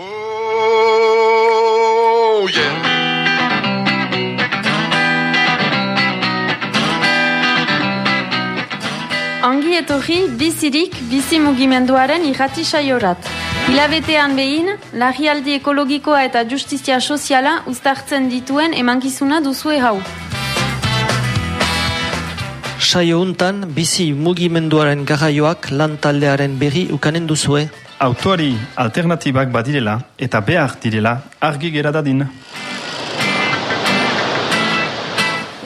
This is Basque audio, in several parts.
Oh, yeah. Ongi etorri bizirik bizi mugimenduaren irrati saiorat. Hilabetean behin, larrialdi ekologikoa eta justizia soziala uztartzen dituen emankizuna duzue hau. Saio untan, bizi mugimenduaren garraioak lan taldearen berri ukanen duzue. Autoari alternatibak badirela eta behar direla argi gera dadin.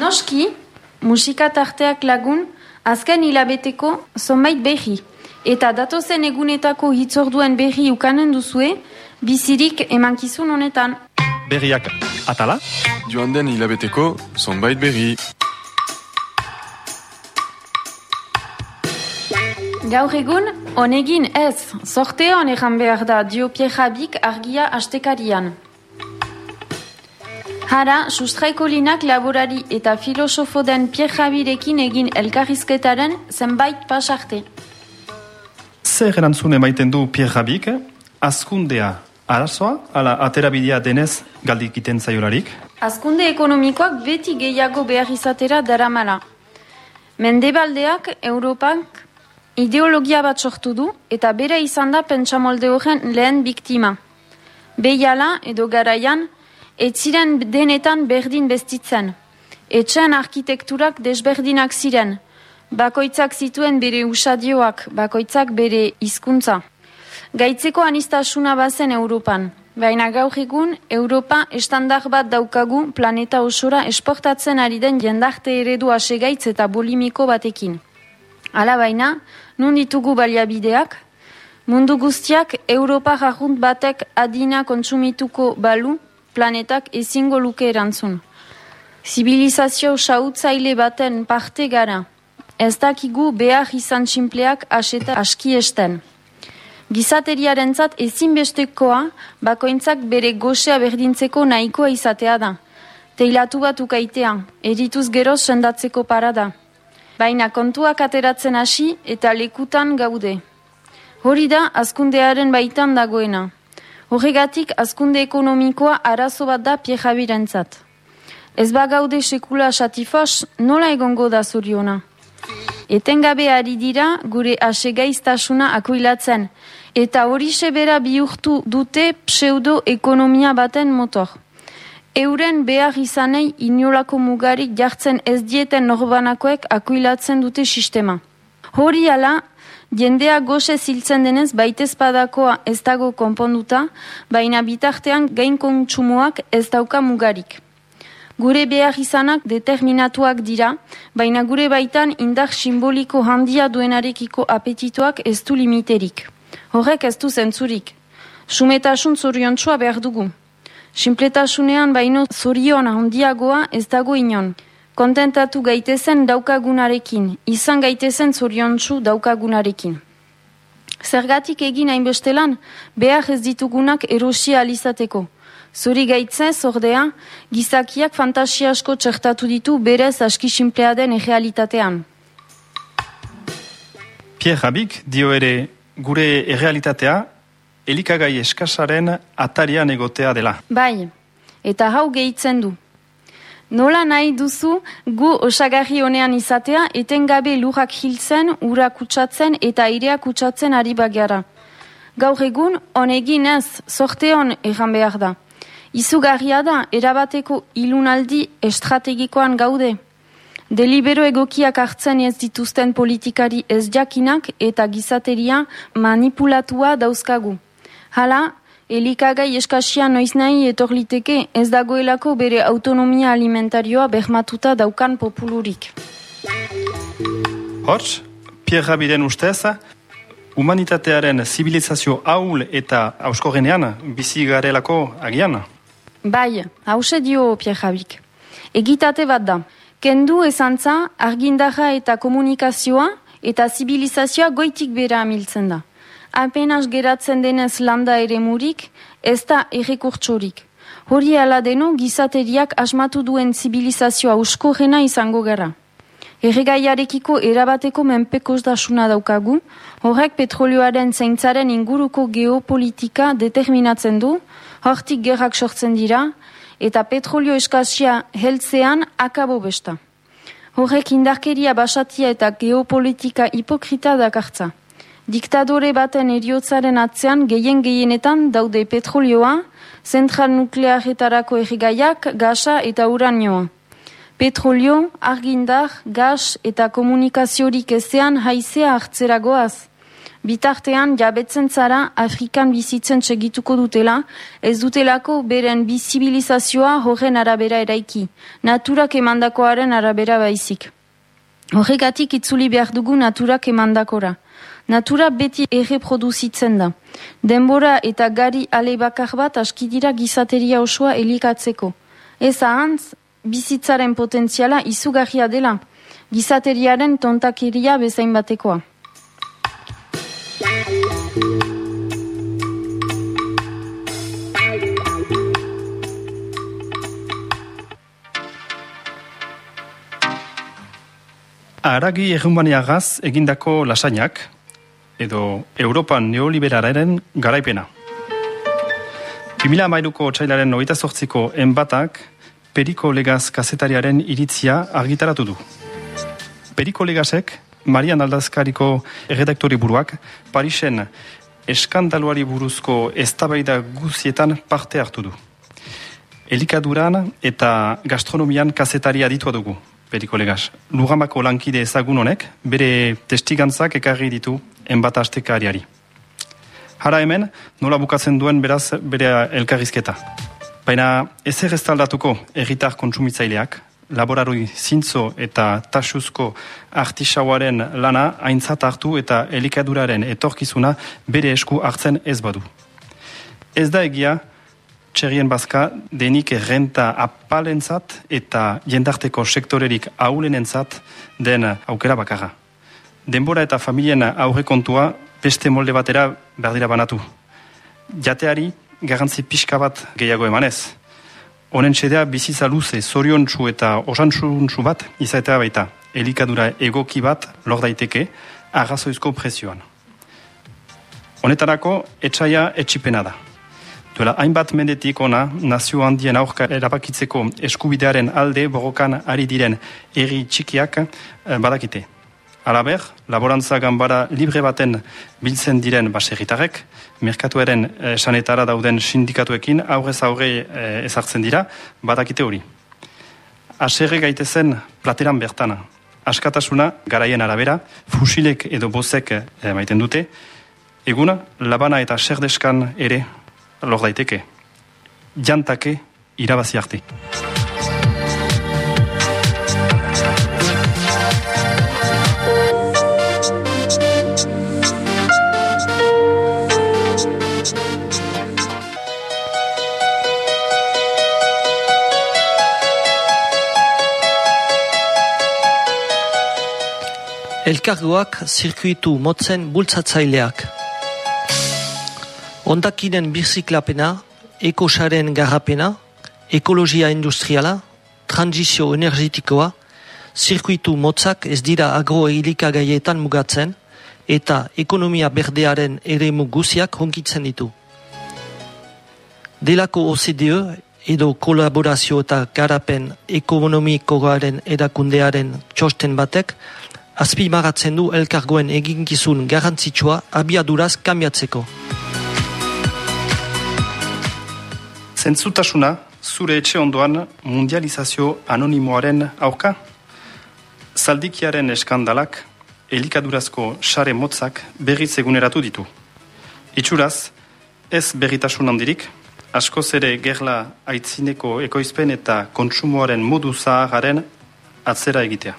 Noski, musika tarteak lagun, azken hilabeteko zonbait berri. Eta datozen egunetako hitzorduen berri ukanen duzue, bizirik emankizun honetan. Berriak atala, Joan den hilabeteko zonbait berri. Gaur egun, honegin ez, sorte honetan behar da dio Pierrabik argia astekarian. Hara, sustraiko linak laborari eta filosofo den Pierrabirekin egin elkarrizketaren zenbait pasarte. zer erantzun emaiten du Pierre Rabik, azkundea arazoa, ala aterabidea denez galdikiten zaiolarik. Azkunde ekonomikoak beti gehiago behar izatera daramala. Mendebaldeak Europak ideologia bat sortu du eta bere izan da pentsamolde horren lehen biktima. Behiala edo garaian, ez ziren denetan berdin bestitzen. Etxean arkitekturak desberdinak ziren. Bakoitzak zituen bere usadioak, bakoitzak bere hizkuntza. Gaitzeko anistasuna bazen Europan. Baina gaur egun, Europa estandar bat daukagu planeta osora esportatzen ari den jendarte eredu asegaitz eta bolimiko batekin. Hala baina, nun ditugu baliabideak? Mundu guztiak Europa jajunt batek adina kontsumituko balu, planetak ezingo luke erantzun. Zibilizazio sautzaile baten parte gara. Ez dakigu behar izan txinpleak aseta aski esten. Gizateriarentzat ezinbestekoa bakointzak bere gosea berdintzeko nahikoa izatea da. Teilatu bat ukaitea, erituz geroz sendatzeko parada. Baina kontuak ateratzen hasi eta lekutan gaude. Hori da azkundearen baitan dagoena. Horregatik azkunde ekonomikoa arazo bat da piejabirentzat. Ez bagaude sekula satifos, nola egongo da zoriona? Etengabe ari dira gure asegaiztasuna akuilatzen, eta hori sebera bihurtu dute pseudo-ekonomia baten motor. Euren behar izanei inolako mugarik jartzen ez dieten norbanakoek akuilatzen dute sistema. Hori ala, jendea goxe ziltzen denez baitez padakoa ez dago konponduta, baina bitartean gain kontsumoak ez dauka mugarik. Gure behar izanak determinatuak dira, baina gure baitan indar simboliko handia duenarekiko apetituak ez du limiterik. Horrek ez du zentzurik. Sumetasun zoriontsua behar dugu. Simpletasunean baino zorion handiagoa ez dago inon. Kontentatu gaitezen daukagunarekin, izan gaitezen zoriontsu daukagunarekin. Zergatik egin hainbestelan, behar ez ditugunak erosia alizateko. Zuri gaitzez, ordea, gizakiak fantasia asko txertatu ditu berez aski simplea den errealitatean. Pierre Rabik dio ere gure errealitatea elikagai eskasaren atarian egotea dela. Bai, eta hau gehitzen du. Nola nahi duzu gu osagarri honean izatea etengabe lurrak hiltzen, ura kutsatzen eta airea kutsatzen ari bagara. Gaur egun, honegin ez, sorte hon erran behar da. Izugarria da, erabateko ilunaldi estrategikoan gaude. Delibero egokiak hartzen ez dituzten politikari ez jakinak eta gizateria manipulatua dauzkagu. Hala, elikagai eskasia noiz nahi etorliteke ez dagoelako bere autonomia alimentarioa behmatuta daukan populurik. Hots, Pierre Rabiden ustez, humanitatearen zibilizazio haul eta auskorenean bizi garelako agian. Bai, hause dio Pierre Javik. Egitate bat da. Kendu ezantza, argindarra eta komunikazioa eta zibilizazioa goitik bera amiltzen da. Apenas geratzen denez landa ere murik, ez da errekurtsorik. Hori ala deno gizateriak asmatu duen zibilizazioa uskorrena izango gara. Erregaiarekiko erabateko menpekoztasuna daukagu, horrek petrolioaren zeintzaren inguruko geopolitika determinatzen du, hortik gerrak sortzen dira, eta petrolio eskazia heltzean akabo besta. Horrek indarkeria basatia eta geopolitika hipokrita dakartza. Diktadore baten eriotzaren atzean gehien gehienetan daude petrolioa, zentral nuklearetarako erregaiak, gasa eta uranioa. Petrolio, argindar, gas eta komunikaziorik ezean haizea hartzeragoaz. Bitartean, jabetzen zara Afrikan bizitzen segituko dutela, ez dutelako beren bizibilizazioa horren arabera eraiki, naturak emandakoaren arabera baizik. Horregatik itzuli behar dugu naturak emandakora. Natura beti erreproduzitzen da. Denbora eta gari ale bakar bat askidira gizateria osoa elikatzeko. Ez ahantz, bizitzaren potentziala izugarria dela. Gizateriaren tontakeria bezain batekoa. Aragi egunbaniagaz egindako lasainak, edo Europan neoliberaren garaipena. 2000 amairuko txailaren oita sortziko enbatak Periko Legaz kazetariaren iritzia argitaratu du. Periko Legazek, Marian Aldazkariko erredaktori buruak, Parisen eskandaluari buruzko eztabaida guzietan parte hartu du. Elikaduran eta gastronomian kazetaria ditua dugu, Periko Legaz. Lugamako lankide ezagun honek, bere testigantzak ekarri ditu enbata astekariari. Hara hemen, nola bukatzen duen beraz bere elkarrizketa. Baina ez ez taldatuko erritar kontsumitzaileak, laborarui zintzo eta tasuzko artisauaren lana aintzat hartu eta elikaduraren etorkizuna bere esku hartzen ez badu. Ez da egia, txerrien bazka denik errenta apalentzat eta jendarteko sektorerik aulenentzat den aukera bakarra. Denbora eta familien aurrekontua beste molde batera berdira banatu. Jateari, garantzi pixka bat gehiago emanez. Honen txedea bizitza luze, zoriontsu eta osantsuntsu bat izatea baita. Elikadura egoki bat lor daiteke arrazoizko prezioan. Honetarako, etxaia etxipena da. Duela, hainbat mendetik ona, nazio handien aurka erabakitzeko eskubidearen alde borrokan ari diren erri txikiak eh, badakite. Alaber, laborantza ganbara libre baten biltzen diren baserritarek, merkatuaren esanetara dauden sindikatuekin aurrez aurre eh, ezartzen dira, badakite hori. Aserre gaitezen plateran bertana. Askatasuna, garaien arabera, fusilek edo bozek eh, maiten dute, eguna, labana eta serdeskan ere lor daiteke. Jantake irabazi arte. Elkargoak zirkuitu motzen bultzatzaileak. Ondakinen birziklapena, ekosaren garrapena, ekologia industriala, transizio energetikoa, zirkuitu motzak ez dira agroelikagaietan mugatzen eta ekonomia berdearen ere guziak honkitzen ditu. Delako OCDE edo kolaborazio eta garapen ekonomikoaren erakundearen txosten batek azpimagatzen du elkargoen eginkizun garrantzitsua abiaduraz kambiatzeko. Zentzutasuna, zure etxe ondoan mundializazio anonimoaren aurka? Zaldikiaren eskandalak, elikadurazko sare motzak berriz eguneratu ditu. Itxuraz, ez berritasun handirik, askoz ere gerla aitzineko ekoizpen eta kontsumoaren modu zahararen atzera egitea.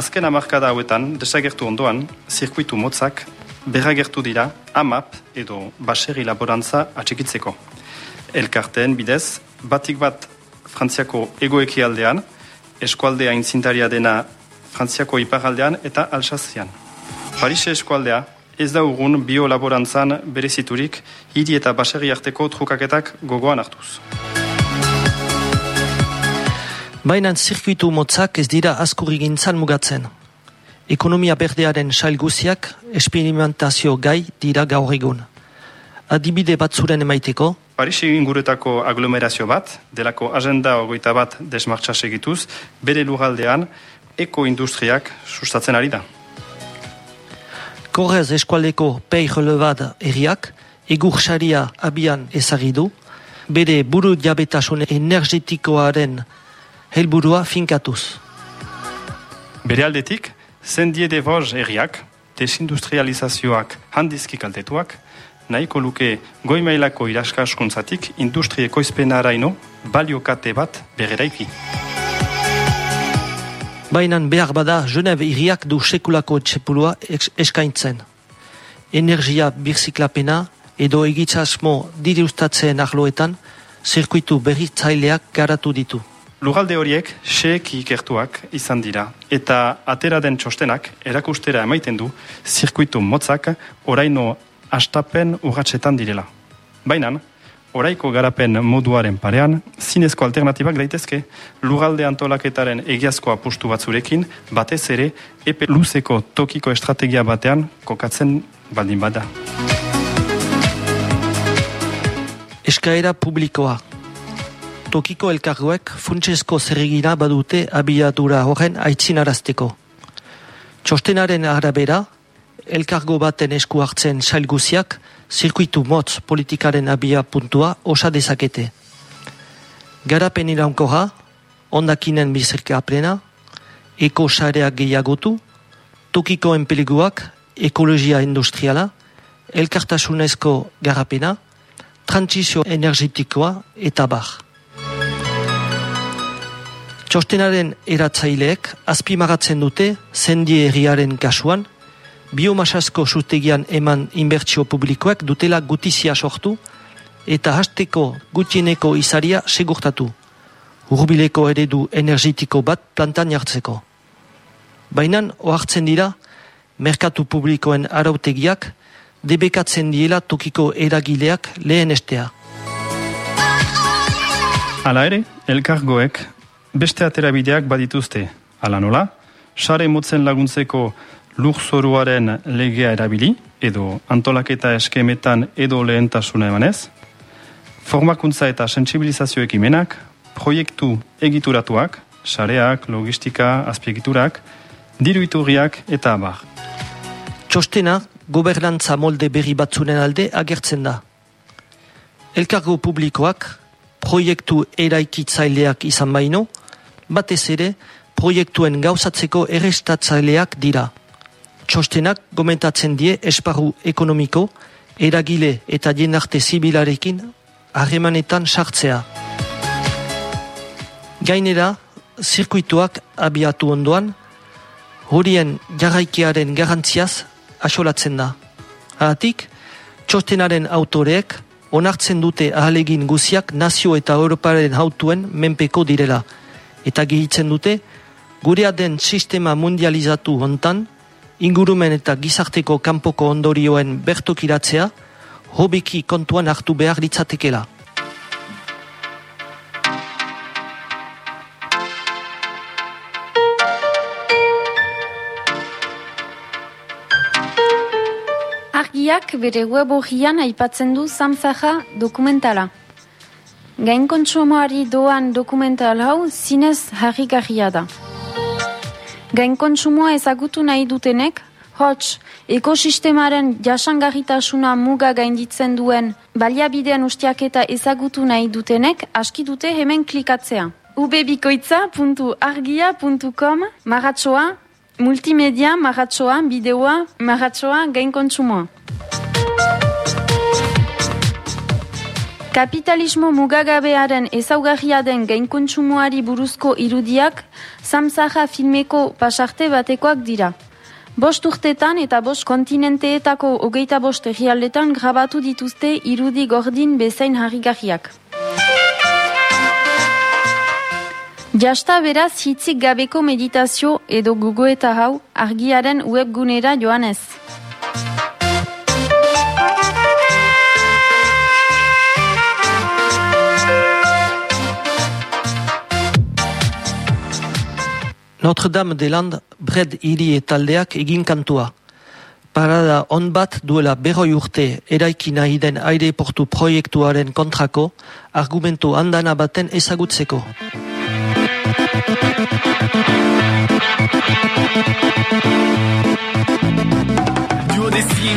Azken amarkada hauetan, desagertu ondoan, zirkuitu motzak berragertu dira AMAP edo baserri laborantza atxikitzeko. Elkarteen bidez, batik bat Frantziako egoeki aldean, eskualdea intzintaria dena Frantziako iparaldean eta Alsazian. Parise eskualdea ez da urgun biolaborantzan bereziturik hiri eta baserri arteko trukaketak gogoan hartuz. Baina zirkuitu motzak ez dira askurri gintzan mugatzen. Ekonomia berdearen sail guziak experimentazio gai dira gaur egun. Adibide bat zuren emaiteko, Parisi inguretako aglomerazio bat, delako agenda ogoita bat desmartza segituz, bere lugaldean ekoindustriak sustatzen ari da. Korrez eskualdeko pei bat erriak, egur saria abian ezagidu, bere buru jabetasun energetikoaren helburua finkatuz. Bere aldetik, zendie de voz erriak, desindustrializazioak handizki kaltetuak, nahiko luke goi mailako iraskaskuntzatik industri ekoizpenaraino baliokate bat bereraiki. Bainan behar bada Geneve iriak du sekulako txepulua eskaintzen. Energia birziklapena edo egitzasmo dirustatzen arloetan zirkuitu berritzaileak garatu ditu. Lugalde horiek xeeki ikertuak izan dira, eta atera den txostenak erakustera emaiten du zirkuitu motzak oraino astapen urratsetan direla. Baina, oraiko garapen moduaren parean, zinezko alternatibak daitezke lugalde antolaketaren egiazko apustu batzurekin, batez ere epe luzeko tokiko estrategia batean kokatzen baldin bada. Eskaera publikoa. Tokiko elkargoek funtsezko zerregina badute abiadura horren aitzinarazteko. Txostenaren arabera, elkargo baten esku hartzen sailguziak zirkuitu motz politikaren abia puntua osa dezakete. Garapen iraunkorra, ondakinen bizirkaplena, eko sareak gehiagotu, tokiko enpeliguak, ekologia industriala, elkartasunezko garapena, trantsizio energetikoa eta bar. Txostenaren eratzaileek azpimagatzen dute zendie herriaren kasuan, biomasasko sutegian eman inbertsio publikoak dutela gutizia sortu eta hasteko gutieneko izaria segurtatu, urbileko eredu energetiko bat plantan jartzeko. Bainan, ohartzen dira, merkatu publikoen arautegiak debekatzen diela tokiko eragileak lehen estea. Hala ere, elkargoek beste aterabideak badituzte. Hala nola, sare motzen laguntzeko lurzoruaren legea erabili, edo antolaketa eskemetan edo lehentasuna emanez, formakuntza eta sensibilizazio ekimenak, proiektu egituratuak, sareak, logistika, azpiegiturak, diru iturriak eta abar. Txostena gobernantza molde berri batzunen alde agertzen da. Elkargo publikoak proiektu eraikitzaileak izan baino, batez ere proiektuen gauzatzeko errestatzaileak dira. Txostenak gomentatzen die esparru ekonomiko, eragile eta jendarte zibilarekin harremanetan sartzea. Gainera, zirkuituak abiatu ondoan, horien jarraikiaren garantziaz asolatzen da. Haatik, txostenaren autoreek onartzen dute ahalegin guziak nazio eta Europaren hautuen menpeko direla. Eta gehitzen dute, gurea den sistema mundializatu hontan, ingurumen eta gizarteko kanpoko ondorioen bertokiratzea, hobeki kontuan hartu behar litzatekela. Argiak bere web horrian aipatzen du Samzaja dokumentala. Gain kontsumoari doan dokumental hau zinez harrigarria da. Gain kontsumoa ezagutu nahi dutenek, hots, ekosistemaren jasangarritasuna muga gainditzen duen baliabideen ustiaketa ezagutu nahi dutenek aski dute hemen klikatzea. ubebikoitza.argia.com maratsoa, multimedia maratsoa, bideoa, maratsoa, gain kontsumoa. Kapitalismo mugagabearen ezaugarria den gainkontsumoari buruzko irudiak Samsaja filmeko pasarte batekoak dira. Bost urtetan eta bost kontinenteetako hogeita bost herrialdetan grabatu dituzte irudi gordin bezain harrigarriak. Jasta beraz hitzik gabeko meditazio edo gogoeta hau argiaren webgunera joanez. Notre Dame de Land Bred hiri taldeak egin kantua. Parada on bat duela berroi urte eraiki nahi den aireportu proiektuaren kontrako argumentu handana baten ezagutzeko.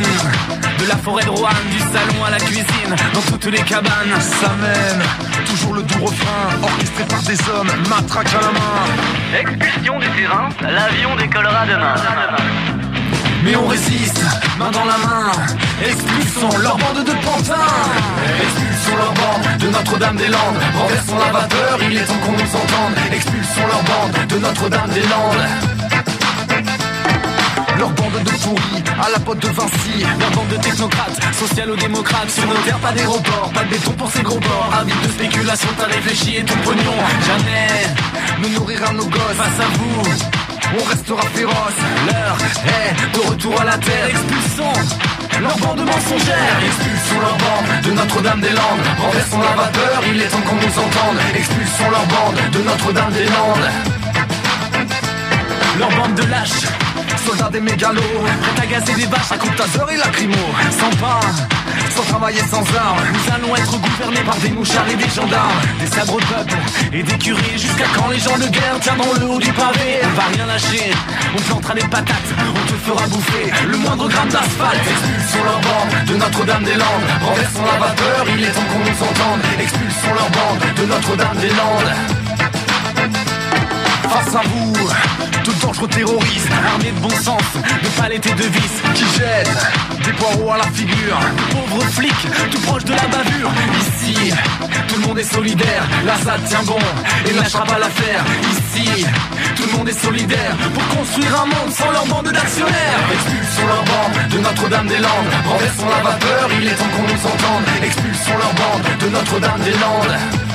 De la forêt de Roanne, du salon à la cuisine, dans toutes les cabanes. Ça mène, toujours le doux refrain, orchestré par des hommes, matraque à la main. Expulsion du terrain, l'avion décollera demain. Mais on résiste, main dans la main, expulsons leur bande de pantins. Expulsons leur bande de Notre-Dame-des-Landes, renversons la vapeur, il est temps qu'on nous entende. Expulsons leur bande de Notre-Dame-des-Landes. Leur bande de pourris, à la pote de Vinci. Leur bande de technocrates, socialo-démocrates Sur nos terres, pas d'aéroport, pas de béton pour ces gros ports Avis de spéculation, t'as réfléchi et ton pognon. Jamais Nous nourrira nos gosses, face à vous on restera féroce. L'heure est de retour à la terre. Expulsons leur bande mensongère Expulsons leur bande de Notre-Dame-des-Landes. Renversons la vapeur, il est temps qu'on nous entende. Expulsons leur bande de Notre-Dame-des-Landes. Leur bande de lâches Soldats des mégalos, prêts à gazer des vaches à coups de taser et lacrymo. Sans pain, sans travailler, sans armes. Nous allons être gouvernés par des mouchards et des gendarmes, des sabres de peuple et des curés. Jusqu'à quand les gens de guerre tiendront le haut du pavé? On va rien lâcher, on plantera des patates, on te fera bouffer le moindre gramme d'asphalte. Expulsons leur bande de Notre-Dame-des-Landes, renversons la vapeur, il est temps qu'on nous entende. Expulsons leur bande de Notre-Dame-des-Landes. Face à vous, de dangereux terroristes, armés de bon sens, de palettes et de vis, qui jettent des poireaux à la figure. Pauvres flics, tout proche de la bavure. Ici, tout le monde est solidaire, la SAD tient bon et lâchera pas l'affaire. Ici, tout le monde est solidaire pour construire un monde sans leur bande d'actionnaires. Expulsons leur bande de Notre-Dame-des-Landes, renversons la vapeur, il est temps qu'on nous entende. Expulsons leur bande de Notre-Dame-des-Landes.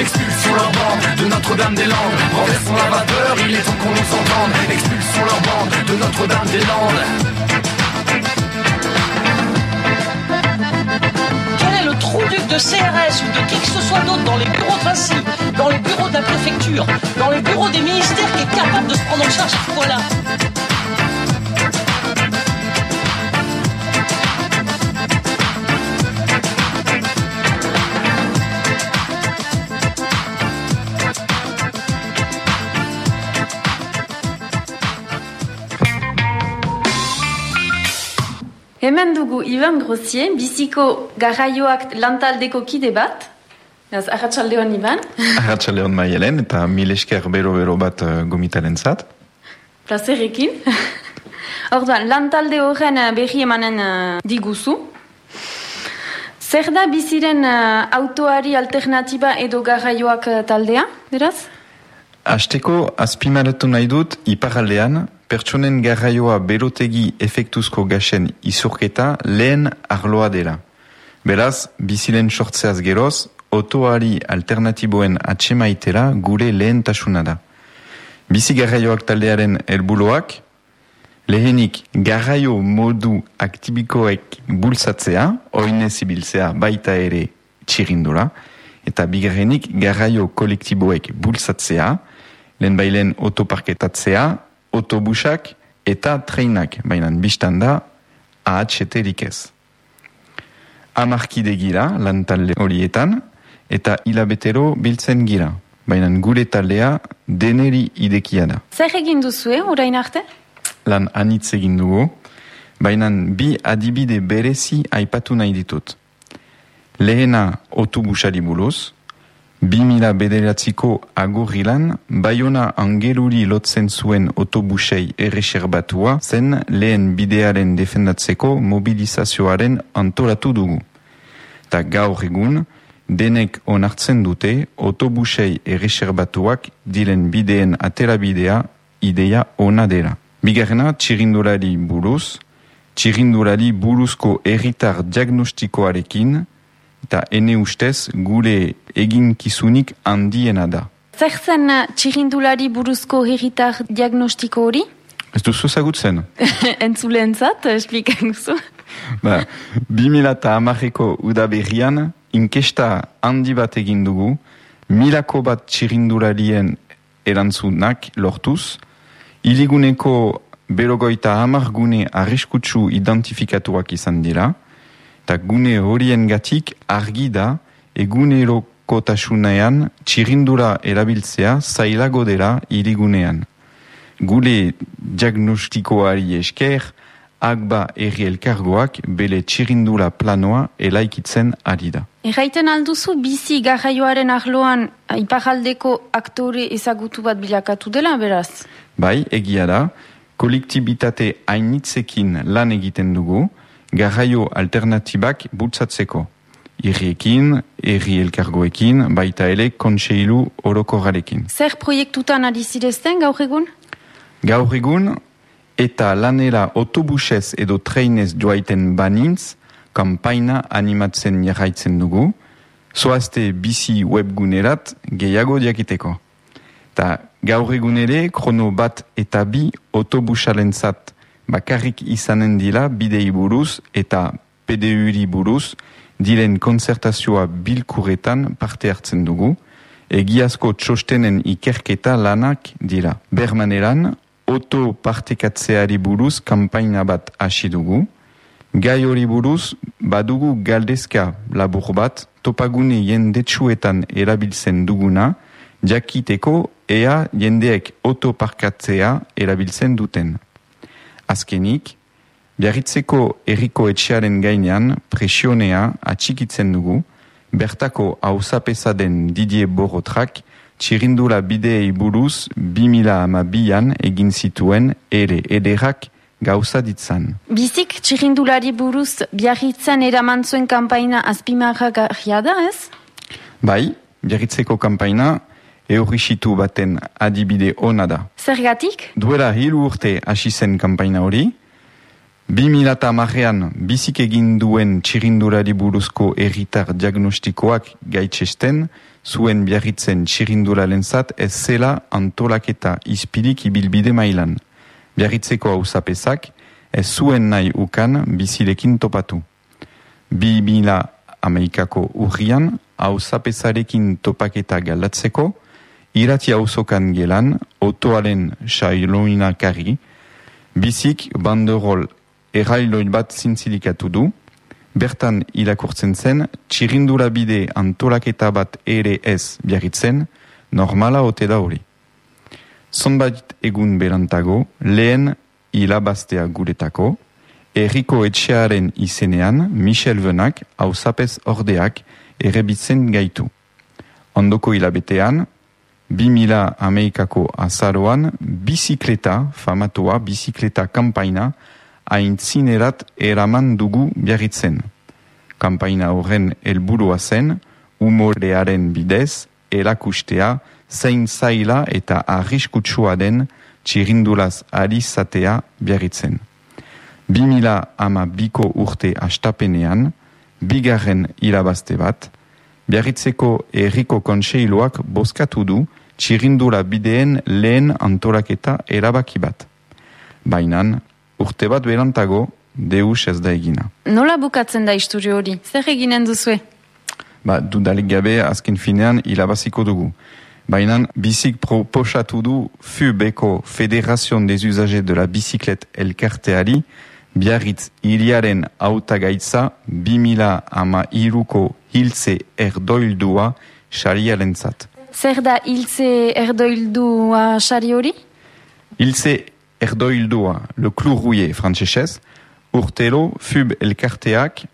Expulsons leur bande de Notre-Dame-des-Landes Renversons la vapeur, il est temps qu'on nous entende. Expulsons leur bande de Notre-Dame-des-Landes Quel est le trou-duc de CRS ou de qui que ce soit d'autre dans les bureaux de Vinci, dans les bureaux de la préfecture, dans les bureaux des ministères qui est capable de se prendre en charge ce point-là? Hemen dugu Iban Grozier, biziko garraioak lantaldeko kide bat. Ez, ahatsalde hon Iban. Ahatsalde hon maielen eta mil esker bero-bero bat uh, gomitaren zat. Plazerrekin. Orduan, lantalde horren uh, berri emanen uh, diguzu. Zer da biziren uh, autoari alternatiba edo garraioak taldea, beraz? Azteko azpimaratu nahi dut iparaldean pertsonen garraioa berotegi efektuzko gasen izurketa lehen arloa dela. Beraz, bizilen sortzeaz geroz, otoari alternatiboen atxemaitera gure lehen tasuna da. Bizi garraioak taldearen helbuloak, lehenik garraio modu aktibikoek bultzatzea, oinez ibiltzea baita ere txirindura, eta bigarrenik garraio kolektiboek bultzatzea, lehen bailen otoparketatzea, autobusak eta treinak, baina biztan da AHT-rik ez. Amarkide gira lan talde horietan eta hilabetero biltzen gira, baina gure taldea deneri idekia da. Zer egin duzue, orain arte? Lan anitz egin dugu, baina bi adibide berezi aipatu nahi ditut. Lehena autobusari buruz, 2000 bederatziko agurrilan, Bayona angeluri lotzen zuen autobusei erreserbatua zen lehen bidearen defendatzeko mobilizazioaren antolatu dugu. Ta gaur egun, denek onartzen dute autobusei erreserbatuak diren bideen aterabidea ideia ona dela. Bigarrena, txirindulari buruz, txirindulari buruzko erritar diagnostikoarekin, eta ene ustez gure eginkizunik handiena da. Zer zen txirindulari buruzko herritar diagnostiko hori? Ez duzu zagutzen? Entzule entzat, esplikan guzu. Ba, 2000 eta amarreko inkesta handi bat egin dugu, milako bat txirindularien erantzunak lortuz, iliguneko berogoita hamar gune arriskutsu identifikatuak izan dira, eta gune horien gatik argi da egunerokotasunean txirindura erabiltzea zailago dela irigunean. Gule diagnostikoari esker, agba erri elkargoak bele txirindura planoa elaikitzen ari da. Erraiten alduzu bizi garraioaren arloan ipajaldeko aktore ezagutu bat bilakatu dela, beraz? Bai, egia da, kolektibitate hainitzekin lan egiten dugu, garraio alternatibak bultzatzeko. Irriekin, erri elkargoekin, baita ele kontseilu orokorrarekin. Zer proiektutan ari zirezten gaur egun? Gaur egun, eta lanera autobusez edo treinez joaiten banintz, kampaina animatzen jarraitzen dugu, zoazte bizi webgunerat gehiago diakiteko. Ta gaur egun ere, krono bat eta bi autobusalen zat bakarrik izanen dila bidei buruz eta PDU-ri buruz diren konzertazioa bilkuretan parte hartzen dugu, egiazko txostenen ikerketa lanak dira. Bermaneran, oto partekatzeari buruz kampaina bat hasi dugu, gai hori buruz badugu galdezka labur bat topagune jendetsuetan erabiltzen duguna, jakiteko ea jendeek otoparkatzea erabiltzen duten. Azkenik, biarritzeko erriko etxearen gainean presionea atxikitzen dugu, bertako hausapesa den Didier Borotrak txirindula bideei buruz 2002an egin zituen ere ederrak gauza ditzan. Bizik txirindulari buruz biarritzen eraman zuen kampaina azpimarragarria da, ez? Bai, biarritzeko kampaina eurrisitu baten adibide ona da. Zergatik? Duela hilu urte hasi zen kampaina hori, 2000 marrean bizik egin duen txirindulari buruzko erritar diagnostikoak gaitxesten, zuen biarritzen txirindularen zat ez zela antolaketa izpilik ibilbide mailan. Biarritzeko hausapezak ez zuen nahi ukan bizilekin topatu. Bi bila Amerikako urrian hausapezarekin topaketa galdatzeko, irati hausokan gelan, otoaren xailoinakari, bizik banderol errailoin bat zintzilikatu du, bertan irakurtzen zen, txirindura bide antolaketa bat ere ez biarritzen, normala ote da hori. Zonbait egun berantago, lehen hilabaztea guretako, erriko etxearen izenean, Michel Venak, hausapez ordeak, errebitzen gaitu. Ondoko hilabetean, 2000 Amerikako azaroan, bizikleta, famatua, bizikleta kampaina, aintzinerat eraman dugu biarritzen. Kampaina horren helburua zen, umorearen bidez, erakustea, zein zaila eta arriskutsua den txirindulaz ari zatea biarritzen. 2000 ama biko urte astapenean, bigarren irabazte bat, biarritzeko erriko kontseiloak boskatu du txirindula bideen lehen antolaketa erabaki bat. Bainan, urte bat berantago, deus ez da egina. Nola bukatzen da isturio hori? Zer eginen duzue? Ba, dudalik gabe azken finean hilabaziko dugu. Baina bizik proposatu du FUBeko Federazion des Usagers de la Biciclette elkarteari biarritz hiriaren autagaitza 2000 ama iruko hiltze erdoildua xariaren zat. Zer da hiltze erdoildua xari hori? Hiltze erdoildua, le clou rouillé frantzesez, urtelo FUB elkarteak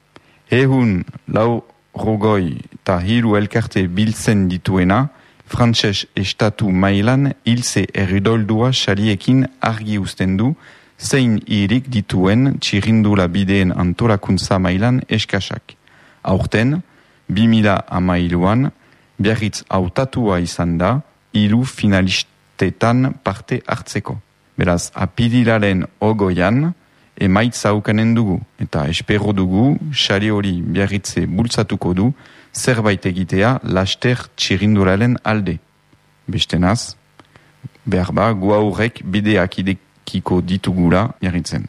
ehun lau rogoi eta hiru elkarte biltzen dituena, frantses estatu mailan hilze erdoildua xariekin argi usten du, zein irik dituen txirindula bideen antolakuntza mailan eskasak. Aurten, 2000 amailuan, biarritz autatua izan da, hiru finalistetan parte hartzeko. Beraz, apirilaren ogoian, emaitza ukanen dugu, eta espero dugu, xari hori biarritze bultzatuko du, zerbait egitea laster txirindularen alde. Bestenaz, behar ba, gu aurrek bideak idekiko ditugula jarritzen.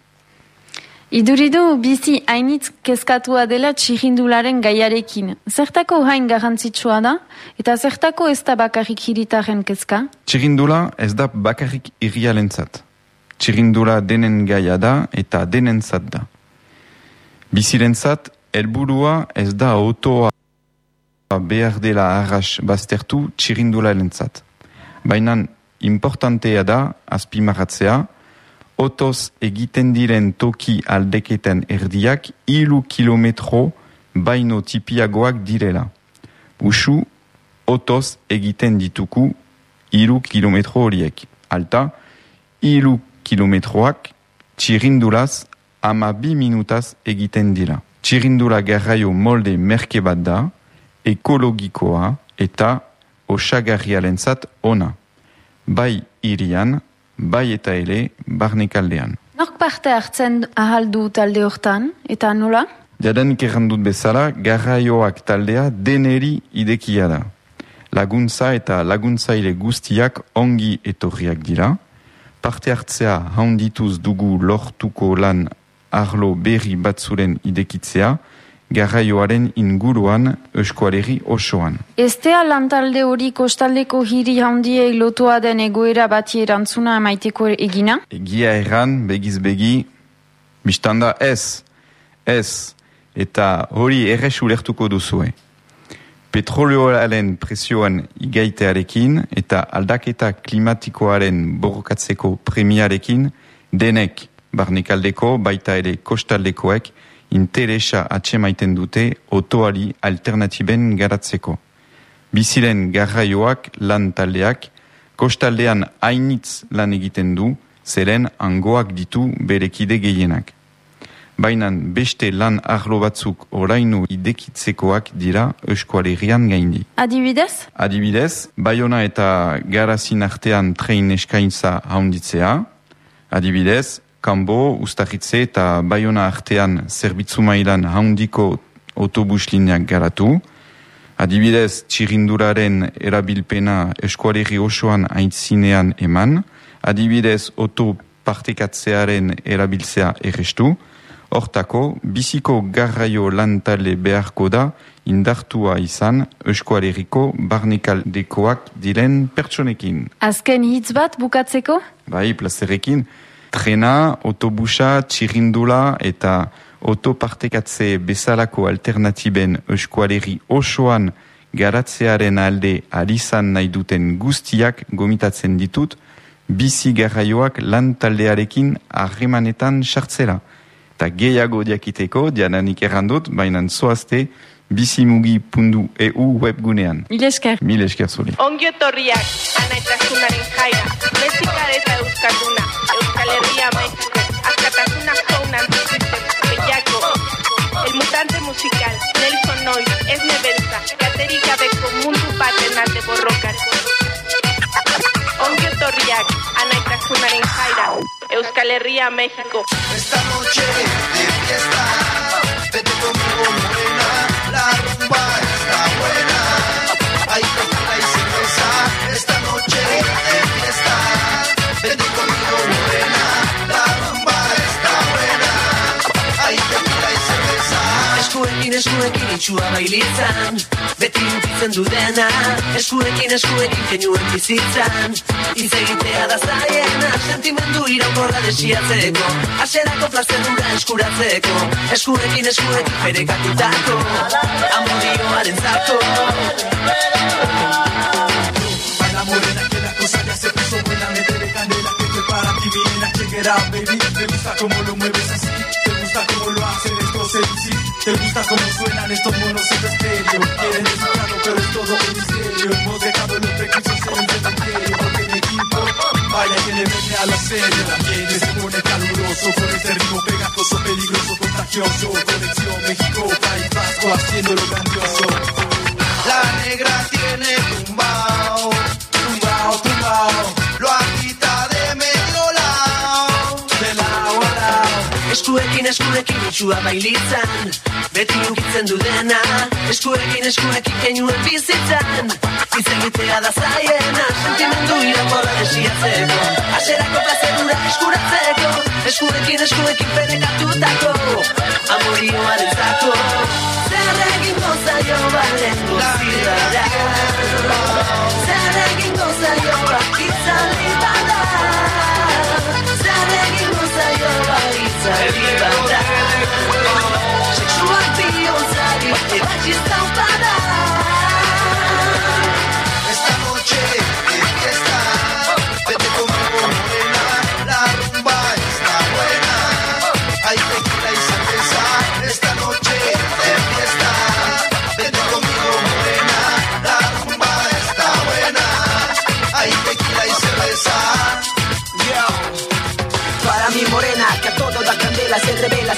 Iduridu bizi hainitz kezkatua dela txirindularen gaiarekin. Zertako hain garrantzitsua da, eta zertako ez da bakarrik hiritaren kezka? Txirindula ez da bakarrik irrialentzat. Txirindula denen gaia da eta denentzat da. Bizirentzat, helburua ez da autoa behar dela arras baztertu txirindula elentzat. Baina importantea da, azpimarratzea, otoz egiten diren toki aldeketen erdiak ilu kilometro baino tipiagoak direla. Usu, otoz egiten dituku ilu kilometro horiek. Alta, ilu kilometroak txirindulaz ama bi minutaz egiten dira. Txirindula garraio molde merke bat da, ekologikoa eta osagarrialentzat ona. Bai irian, bai eta ele barnekaldean. Nork parte hartzen ahal du talde hortan, eta nola? Jadanik errandut bezala, garraioak taldea deneri idekia da. Laguntza eta laguntzaile guztiak ongi etorriak dira. Parte hartzea haundituz dugu lortuko lan arlo berri batzuren idekitzea, garraioaren inguruan euskoaleri osoan. Estea lantalde hori kostaldeko hiri handiei lotua den egoera bati erantzuna emaiteko egina? Egia erran, begiz begi, biztanda ez, ez, eta hori errex ulertuko duzue. Petroleoaren presioan igaitearekin eta aldaketa klimatikoaren borrokatzeko premiarekin denek, barnekaldeko, baita ere kostaldekoek, interesa atsemaiten dute otoari alternatiben garatzeko. Biziren garraioak lan taldeak, kostaldean hainitz lan egiten du, zeren angoak ditu berekide gehienak. Baina beste lan arlo batzuk orainu idekitzekoak dira euskoalerian gaindi. Adibidez? Adibidez, Bayona eta Garazin artean train eskaintza haunditzea. Adibidez, Kambo, Ustaritze eta Bayona artean zerbitzu mailan haundiko autobus lineak garatu. Adibidez, txirinduraren erabilpena eskualeri osoan aintzinean eman. Adibidez, auto partekatzearen erabiltzea errestu. Hortako, biziko garraio lantale beharko da indartua izan eskualeriko barnekaldekoak diren pertsonekin. Azken hitz bat bukatzeko? Bai, plazerekin trena, autobusa, txirindula eta autopartekatze bezalako alternatiben eskualeri osoan garatzearen alde alizan nahi duten guztiak gomitatzen ditut, bizi garraioak lan taldearekin harremanetan sartzera. Eta gehiago diakiteko, diananik errandut, baina zoazte bizimugi.eu webgunean. Mil esker. Mil esker zuri. Ongi etorriak, anaitasunaren jaira, mexikar eta euskalduna, Euskal Herria Mexiko, askatasuna zounan zizuten, gehiago, el mutante musical, Nelson Noy, Esne Belza, Kateri Gabeko mundu baten alde borrokan. Ongi etorriak, anaitasunaren jaira, Euskal Herria Mexiko. Esta noche de fiesta, vete conmigo morena, la rumba está buena. Eskuekin itxua bailitzan. Beti utitzen dudena Eskuekin eskuekin kenuen bizitzan. Hitz egitea da zaiena Sentimendu iraunkorra desiatzeko. Aserako plazerura eskuratzeko. Eskuekin eskuekin ferekatutako Amodioaren zako Baila morena que la cosa ya se puso buena Métele candela que esto es para ti Viene check it baby. Me gusta como lo mueves así Te gusta como lo hacen estos seducir Te gusta como suenan estos monos en estéreo Quieren disfrutarlo pero es todo un misterio. Hemos dejado los prejuicios en el cementerio Porque mi equipo vaya que le mete a la serie El ambiente se pone caluroso. Con este ritmo pegajoso, peligroso, contagioso. Conexión México, País Vasco Haciéndolo grandioso. La negra tiene tumbao, Eskuekin Eskuekin itxua bailitzan. Beti ukitzen du dena Eskuekin keinuen bizitzan. Hitz egitea da zaiena Sentimendu irakorra desiatzeko. Aserako plazerura eskuratzeko Eskuekin eskuekin perekatutako. Amorioaren zako Zer egingo zaio balen guztiara Zer egingo zaio bakitzali bada bakitzali bada Sexuak bihotzari ebatxiz taupada Esta noche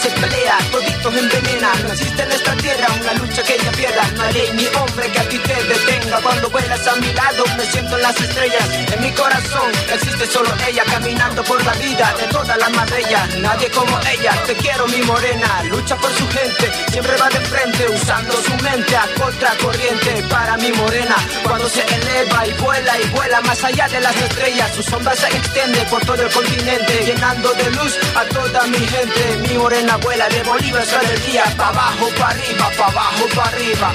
se pelea, toditos envenena. Naciste en esta tierra, una lucha que ella pierda. No ley ni hombre que a ti te detenga. Cuando vuelas a mi lado, me siento en las estrellas. En mi corazón existe solo ella, caminando por la vida de todas las más bellas. Nadie como ella, te quiero mi morena. Lucha por su gente, siempre va de frente, usando su mente a contracorriente. Para mi morena, cuando se eleva y vuela y vuela más allá de las estrellas, su sombra se extiende por todo el continente, llenando de luz a toda mi gente. Mi morena vuela de Bolívar hasta el día, pa' abajo, pa' arriba, arriba, pa' abajo, pa' arriba.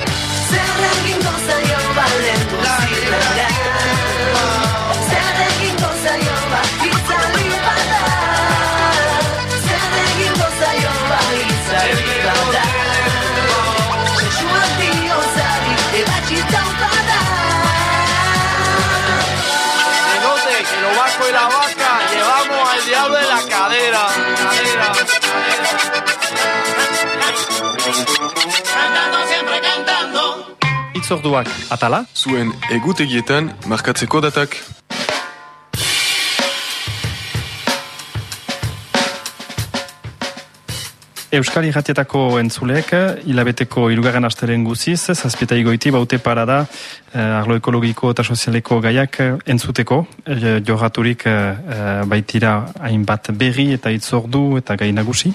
Itzorduak atala? Zuen egutegietan markatzeko datak. Euskal Irratietako entzuleek, hilabeteko irugarren asteren guziz, zazpieta igoiti, baute parada, eh, arlo ekologiko eta sozialeko gaiak eh, entzuteko, eh, jorraturik eh, eh, baitira hainbat berri eta itzordu eta gai nagusi.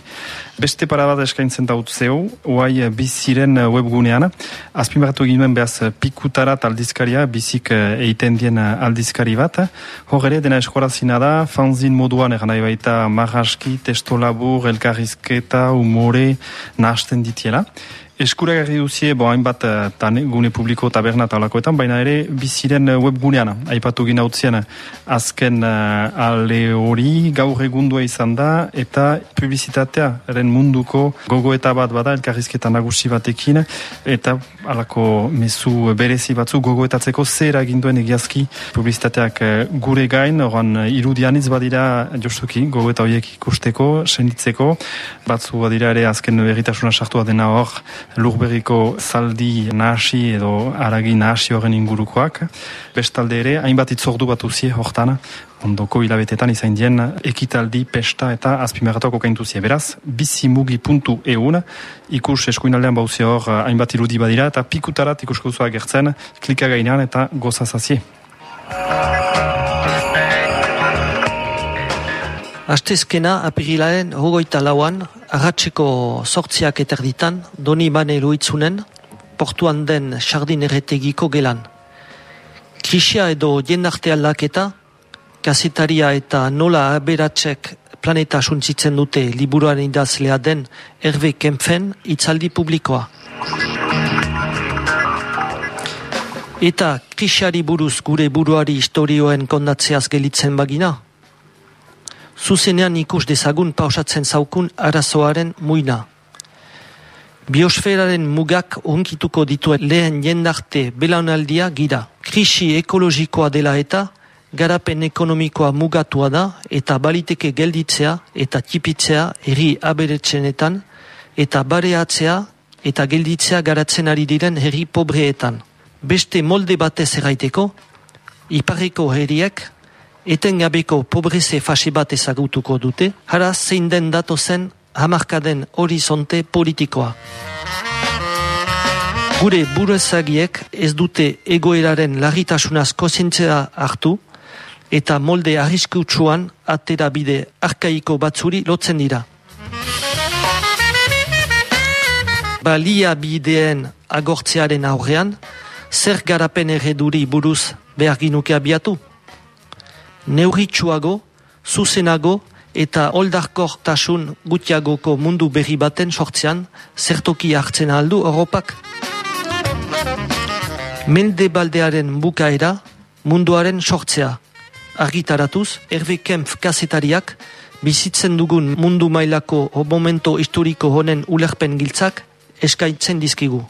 Beste parada eskaintzen daut zeu, oai biziren webgunean, azpimarratu ginen behaz pikutara aldizkaria, bizik eh, eiten dien aldizkari bat, hor ere dena eskorazina da, fanzin moduan eran nahi baita marraski, testo labur, elkarrizketa, umore, nahasten ditiela. Eskuragarri duzie, bo hainbat eh, tan, gune publiko taberna talakoetan, baina ere biziren eh, webgunean, aipatu gina utzien azken uh, ale hori gaur egundua izan da, eta publizitatea eren munduko gogoeta bat bada, elkarrizketa nagusi batekin, eta alako mezu berezi batzu gogoetatzeko zer aginduen egiazki publizitateak eh, gure gain, oran irudianiz badira jostuki gogoeta horiek ikusteko, senditzeko, batzu badira ere azken berritasuna sartua dena hor lurberriko zaldi nahasi edo aragi nahasi horren ingurukoak. Bestalde ere, hainbat itzordu bat uzie hortan, ondoko hilabetetan izan dien ekitaldi, pesta eta azpimarratuako kaintuzie. Beraz, bizimugi.eun, ikus eskuinaldean bauzi hor hainbat irudi badira, eta pikutarat ikusko duzua gertzen, klika gainean eta gozazazie. Astezkena apirilaren hogoita lauan, arratseko sortziak eterditan, doni bane luitzunen, portuan den sardin erretegiko gelan. Krisia edo jendarte aldaketa, gazetaria eta nola aberatzek planeta suntzitzen dute liburuan idazlea den Hervé Kempfen itzaldi publikoa. Eta krisiari buruz gure buruari historioen kondatzeaz gelitzen bagina, zuzenean ikus dezagun pausatzen zaukun arazoaren muina. Biosferaren mugak onkituko dituen lehen jendarte belaunaldia gira. Krisi ekologikoa dela eta garapen ekonomikoa mugatua da eta baliteke gelditzea eta tipitzea herri aberetzenetan eta bareatzea eta gelditzea garatzen ari diren herri pobreetan. Beste molde batez erraiteko, iparreko herriek etengabeko pobreze fase bat ezagutuko dute, hara zein den datozen hamarkaden horizonte politikoa. Gure buruezagiek ez dute egoeraren larritasunaz kozientzia hartu eta molde arriskutsuan atera bide arkaiko batzuri lotzen dira. baliabideen agortzearen aurrean, zer garapen ereduri buruz behar ginuke abiatu? Neuritsuago, zuzenago eta oldarkortasun gutiagoko mundu berri baten sortzean zertoki hartzen aldu Europak. Mende baldearen bukaera, munduaren sortzea. Argitaratuz, Hervé Kempf kazetariak, bizitzen dugun mundu mailako momento historiko honen ulerpen giltzak eskaintzen dizkigu.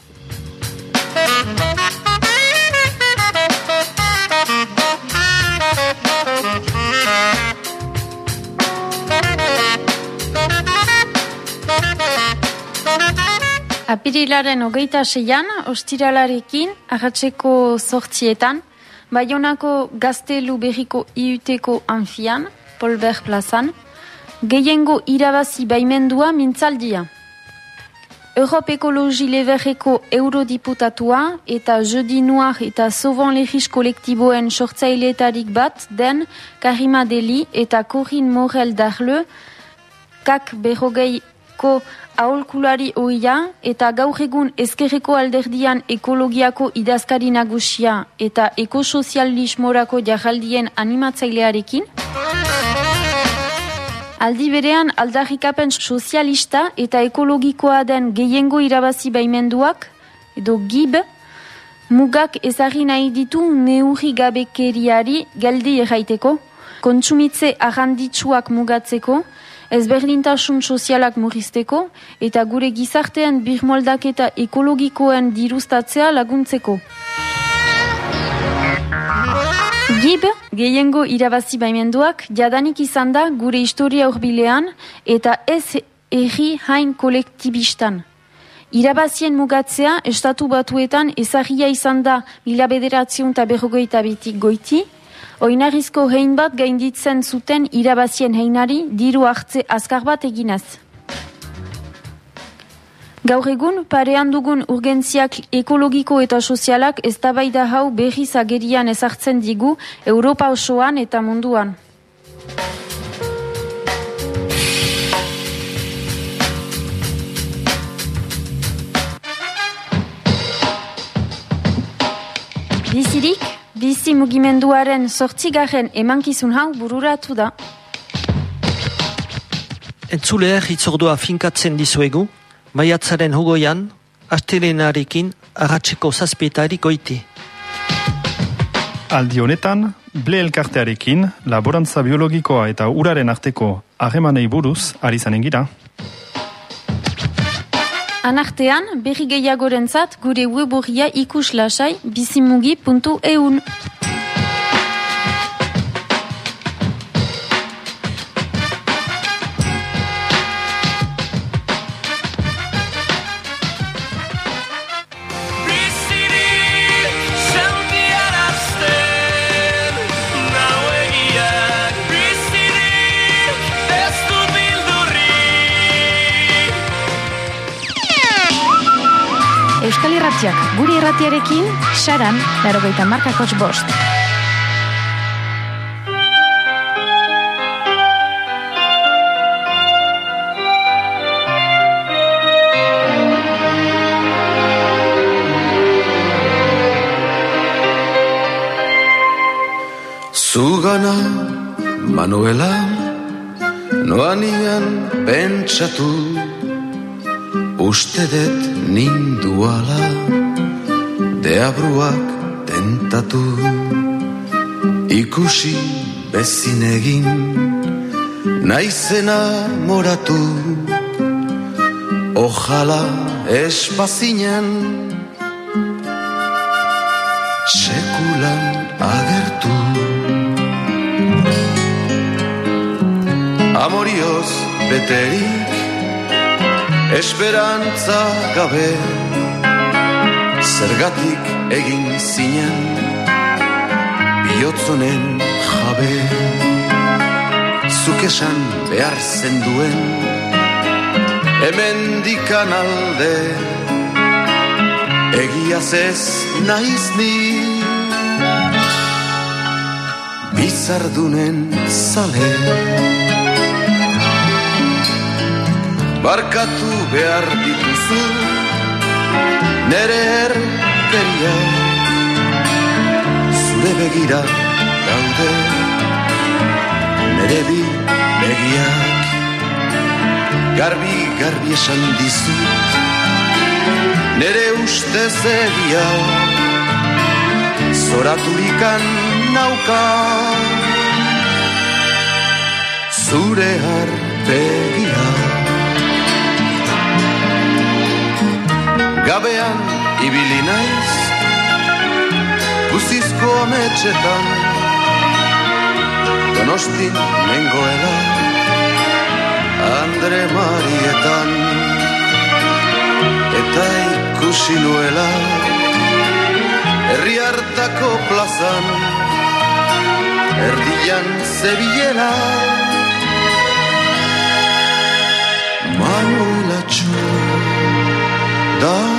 Apirilaren hogeita seian, ostiralarekin, ahatzeko zortzietan, Baionako gaztelu berriko iuteko anfian, Polber plazan, gehiengo irabazi baimendua mintzaldia. Europ Ekologi Leverreko eurodiputatua eta Jeudi Noir eta Sauvant Legis kolektiboen sortzailetarik bat den Karima Deli eta Corinne Morel Darle, kak berrogeiko aholkulari oia eta gaur egun ezkerreko alderdian ekologiako idazkari nagusia eta ekosozialismorako jarraldien animatzailearekin. Aldi berean aldarrikapen sozialista eta ekologikoa den gehiengo irabazi baimenduak, edo gib, mugak ezagri nahi ditu neurri gabekeriari geldi erraiteko, kontsumitze arranditsuak mugatzeko, ezberdintasun sozialak murrizteko eta gure gizartean birmoldaketa ekologikoen diruztatzea laguntzeko. Gib, gehiengo irabazi baimenduak, jadanik izan da gure historia urbilean eta ez erri hain kolektibistan. Irabazien mugatzea, estatu batuetan ezagia izan da mila bederatzion eta berrogeita goiti, oinarrizko hein bat gainditzen zuten irabazien heinari diru hartze azkar bat eginaz. Gaur egun, parean dugun urgentziak ekologiko eta sozialak eztabaida hau berriz agerian ezartzen digu Europa osoan eta munduan. Bizi mugimenduaren sortzigarren emankizun hau bururatu da. Entzuleer hitzordua finkatzen dizuegu, maiatzaren hugoian, astelenarekin arratseko zazpietari goiti. Aldi honetan, ble elkartearekin, laborantza biologikoa eta uraren arteko harremanei buruz ari zanen gira. Anartean, berri gehiagorentzat gure weborria ikus lasai bizimugi.eun. Irratiak guri irratiarekin, saran, larogeita markakots bost. Zugana, Manuela, noanian pentsatu, uste dut ninduala, deabruak tentatu, ikusi bezin egin, naizena moratu, ojala espazinen, sekulan agertu. Amorioz beterik, esperantza gabe, zergatik egin zinen, bihotzonen jabe. Zuk esan behar zenduen, hemen dikan alde, egiaz ez naiz ni, bizardunen zale barkatu behar dituzu nere erperia zure begira daude nere bi begiak. Garbi garbi esan dizut nere uste zeria zoraturikan nauka. Zure arpegiak gabean ibili naiz Guzizko ametxetan Donosti nengoela Andre Marietan. Eta ikusi nuela Herri hartako plazan Erdian zebilela. Manuela Da.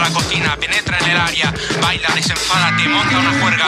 la cocina, penetra en el área, baila, desenfádate, monta una juerga.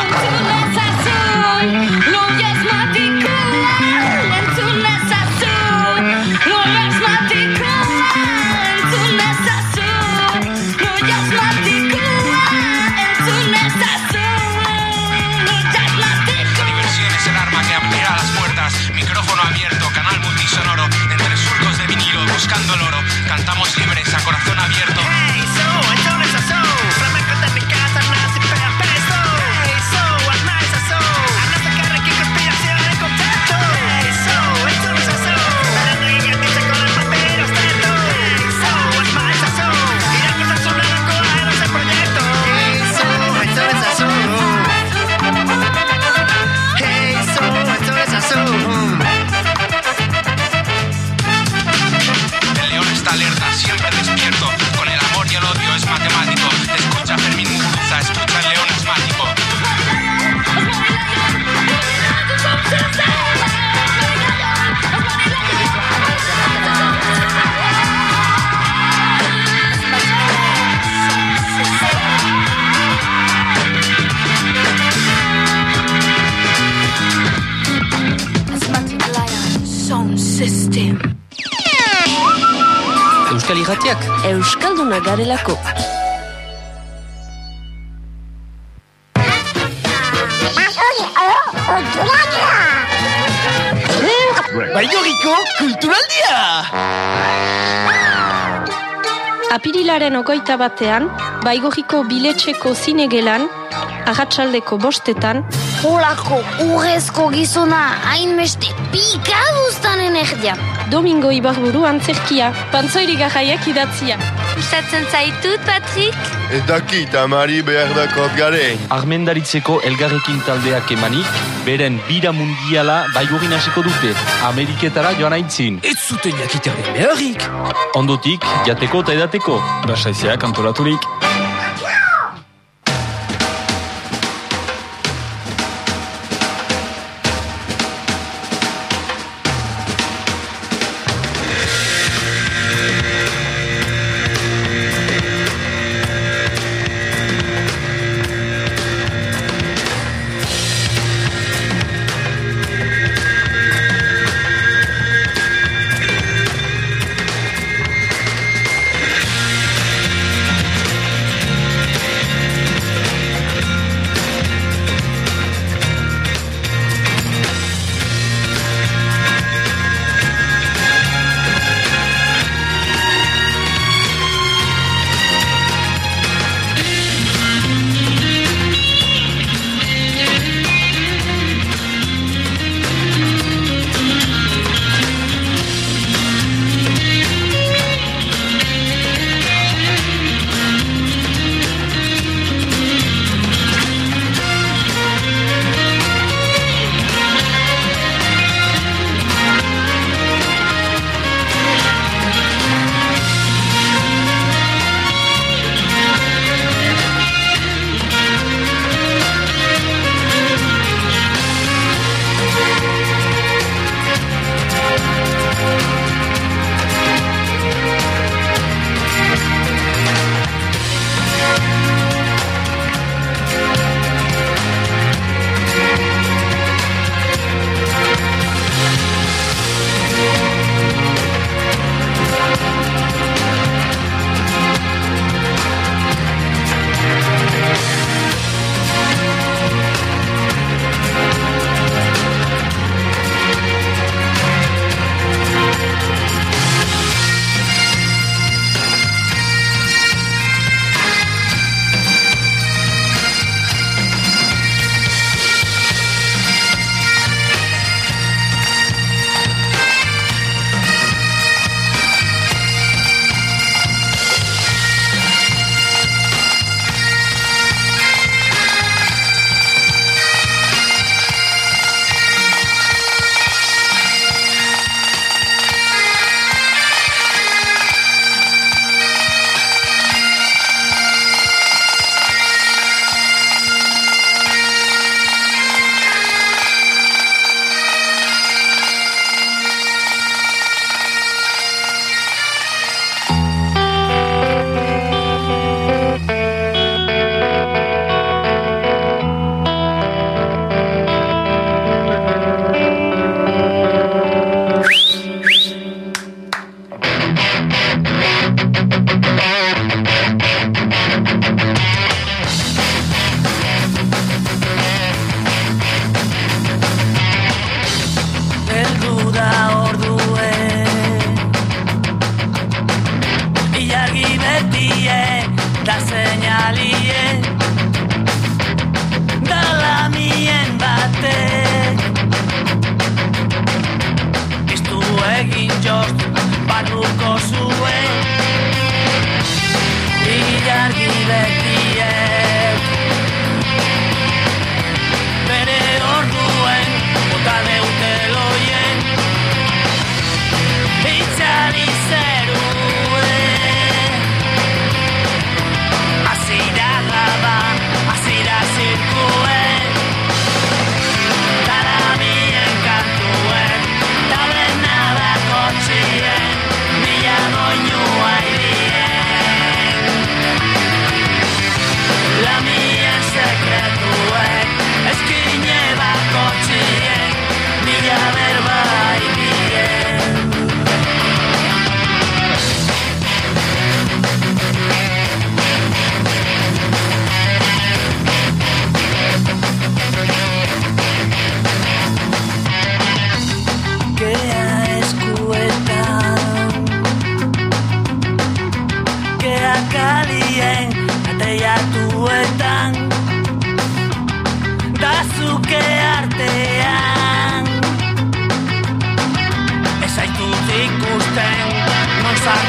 Euskal Irratiak. Euskalduna garelako. Baigoriko kulturaldia! Apirilaren ogoita batean, baigoriko biletxeko zinegelan, ahatsaldeko bostetan, Holako urrezko gizona hainbeste pika guztanen erdia. Domingo Ibarburu antzerkia, pantzoiri garraiak idatzia. Gustatzen zaitut, Patrick? Ez dakit, amari behar dakot garen. Armendaritzeko elgarrekin taldeak emanik, beren bira mundiala baigorin hasiko dute, Ameriketara joan aintzin. Ez zuten jakitearen beharrik. Ondotik, jateko eta edateko. Basaizeak antolaturik.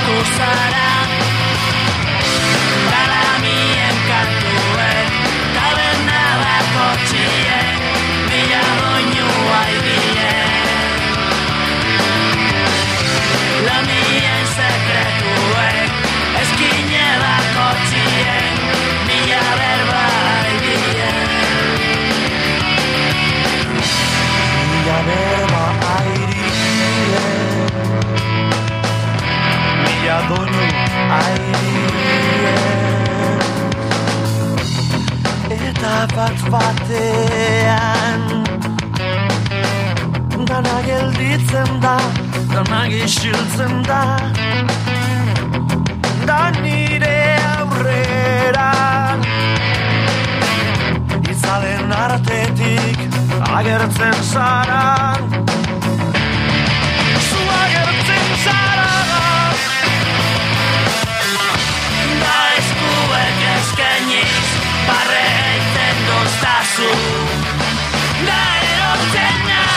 coçará. Erabat batean. Dana gelditzen da Dana gixiltzen da. Da nire aurrera. Izalen artetik Agertzen zara. Zu agertzen zara. Da eskuek eskeniz doztazu Da erotzen naz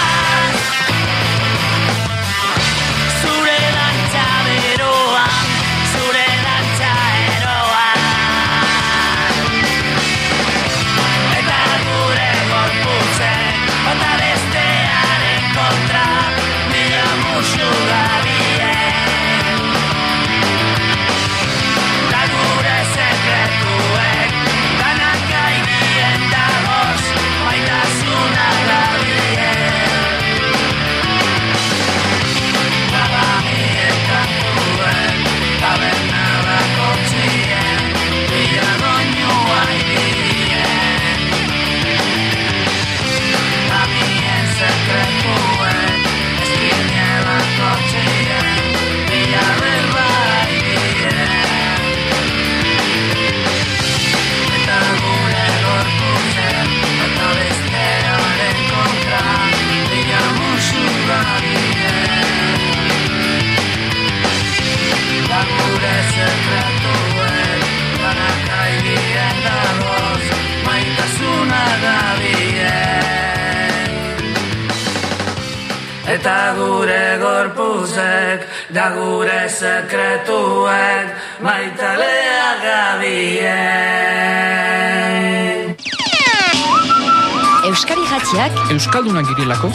Euskaldunak girelako.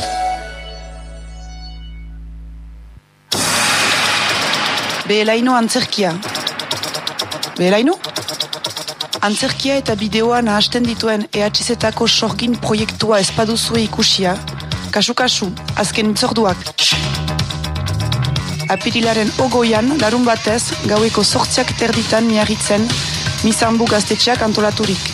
Behelaino antzerkia. Behelaino? Antzerkia eta bideoa nahasten dituen EHZ-etako sorgin proiektua espaduzue ikusia, kasu-kasu, azken itzorduak. Apirilaren ogoian, larun batez, gaueko sortziak terditan miarritzen, mizanbu gaztetxeak antolaturik.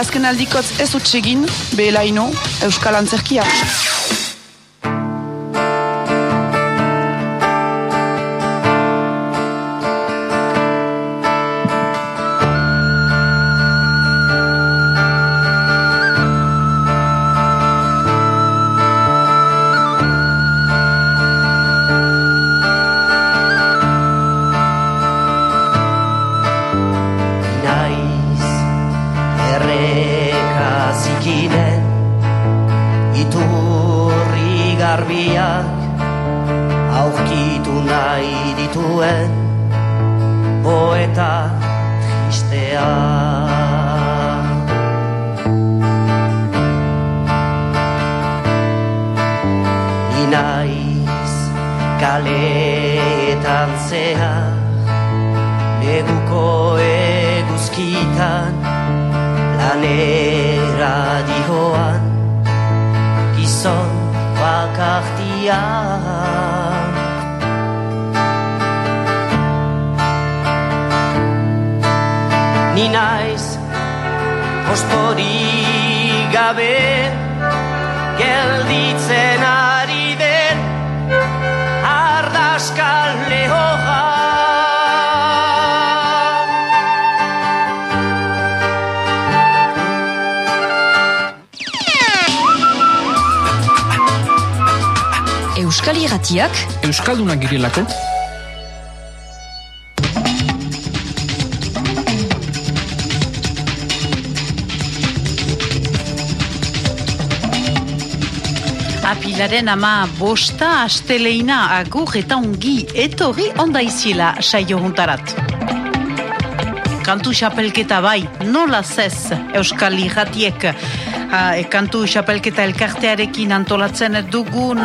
Azken aldikotz ez utxegin, behelaino, Euskal Antzerkia. Euskaldunak girelako. Apilaren ama bosta asteleina agur eta ongi etorri onda iziela saio juntarat. Kantu xapelketa bai, nola zez Euskal Irratiek. Ha, e, kantu xapelketa elkartearekin antolatzen dugun